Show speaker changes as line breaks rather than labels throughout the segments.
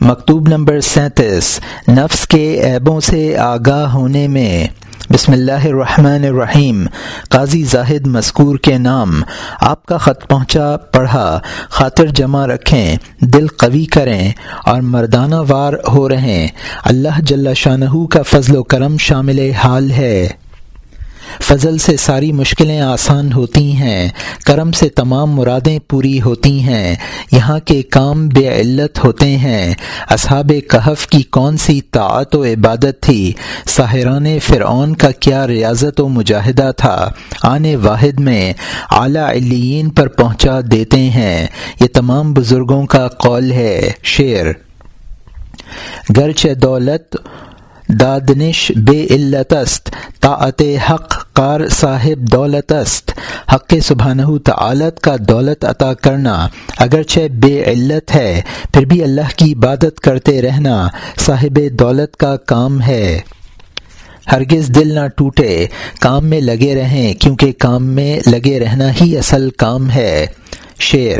مکتوب نمبر سینتیس، نفس کے عیبوں سے آگاہ ہونے میں۔ بسم اللہ الرحمن الرحیم۔ قاضی زاہد مذکور کے نام۔ آپ کا خط پہنچا، پڑھا، خاطر جمع رکھیں، دل قوی کریں اور مردانہ وار ہو رہیں۔ اللہ جل شاہ کا فضل و کرم شامل حال ہے۔ فضل سے ساری مشکلیں آسان ہوتی ہیں، کرم سے تمام مرادیں پوری ہوتی ہیں۔ یہاں کے کام بے علت ہوتے ہیں۔ اصحاب کہف کی کون سی طاعت و عبادت تھی؟ ساحران فرعون کا کیا ریاضت و مجاہدہ تھا؟ آنے واحد میں اعلیٰ علین پر پہنچا دیتے ہیں۔ یہ تمام بزرگوں کا قول ہے۔ شعر گرچ دولت دادنش بے علت است طاعت حق کار صاحب دولت است۔ حق سبحانہ تعالت کا دولت عطا کرنا اگرچہ بے علت ہے، پھر بھی اللہ کی عبادت کرتے رہنا صاحب دولت کا کام ہے۔ ہرگز دل نہ ٹوٹے، کام میں لگے رہیں، کیونکہ کام میں لگے رہنا ہی اصل کام ہے۔ شعر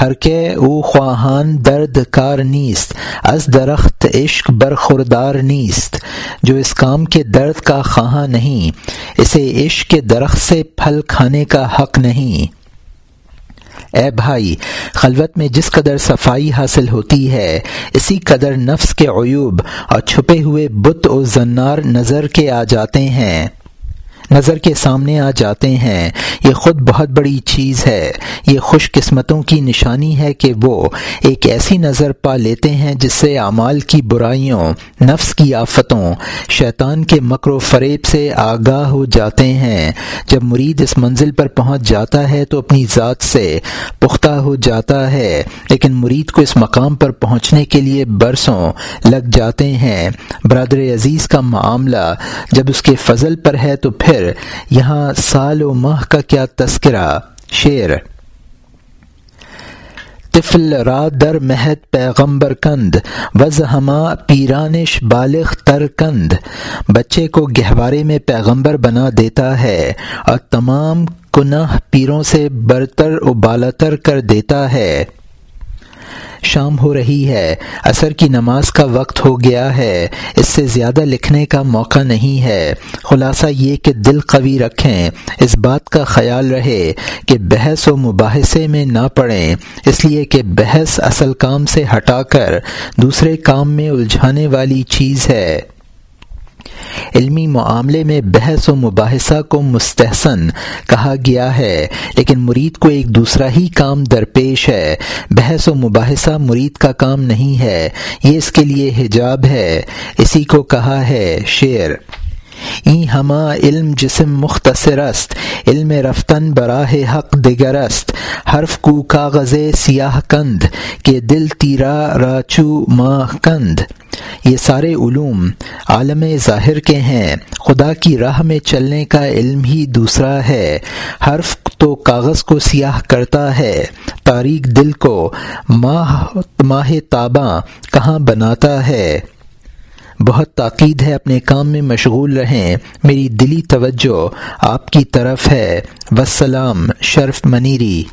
ہر کے او خواہان درد کار نیست، از درخت عشق برخوردار نیست. جو اس کام کے درد کا خواہاں نہیں، اسے عشق کے درخت سے پھل کھانے کا حق نہیں۔ اے بھائی، خلوت میں جس قدر صفائی حاصل ہوتی ہے، اسی قدر نفس کے عیوب اور چھپے ہوئے بت و زنار نظر کے آ جاتے ہیں۔ نظر کے سامنے آ جاتے ہیں۔ یہ خود بہت بڑی چیز ہے۔ یہ خوش قسمتوں کی نشانی ہے کہ وہ ایک ایسی نظر پا لیتے ہیں جس سے اعمال کی برائیوں، نفس کی آفتوں، شیطان کے مکر و فریب سے آگاہ ہو جاتے ہیں۔ جب مرید اس منزل پر پہنچ جاتا ہے تو اپنی ذات سے پختہ ہو جاتا ہے، لیکن مرید کو اس مقام پر پہنچنے کے لیے برسوں لگ جاتے ہیں۔ برادر عزیز کا معاملہ جب اس کے فضل پر ہے تو پھر یہاں سال و ماہ کا کیا تذکرہ؟ شعر۔ طفل را در مہد پیغمبر کند، وز ہما پیرانش بالغ تر کند۔ بچے کو گہوارے میں پیغمبر بنا دیتا ہے، اور تمام کناہ پیروں سے برتر و بالاتر کر دیتا ہے۔ شام ہو رہی ہے۔ عصر کی نماز کا وقت ہو گیا ہے۔ اس سے زیادہ لکھنے کا موقع نہیں ہے۔ خلاصہ یہ کہ دل قوی رکھیں۔ اس بات کا خیال رہے کہ بحث و مباحثے میں نہ پڑیں۔ اس لیے کہ بحث اصل کام سے ہٹا کر دوسرے کام میں الجھانے والی چیز ہے۔ علمی معاملے میں بحث و مباحثہ کو مستحسن کہا گیا ہے، لیکن مرید کو ایک دوسرا ہی کام درپیش ہے۔ بحث و مباحثہ مرید کا کام نہیں ہے، یہ اس کے لیے حجاب ہے۔ اسی کو کہا ہے شعر۔ این ہما علم جسم مختصر است، علم رفتن براہ حق دگرست حرف کو کاغذ سیاہ کند، کہ دل تیرا راچو ماہ کند۔ یہ سارے علوم عالم ظاہر کے ہیں۔ خدا کی راہ میں چلنے کا علم ہی دوسرا ہے۔ حرف تو کاغذ کو سیاہ کرتا ہے۔ تاریخ دل کو ماہ ماہ تاباں کہاں بناتا ہے۔ بہت تاکید ہے اپنے کام میں مشغول رہیں۔ میری دلی توجہ آپ کی طرف ہے۔ وسلام، شرف منیری۔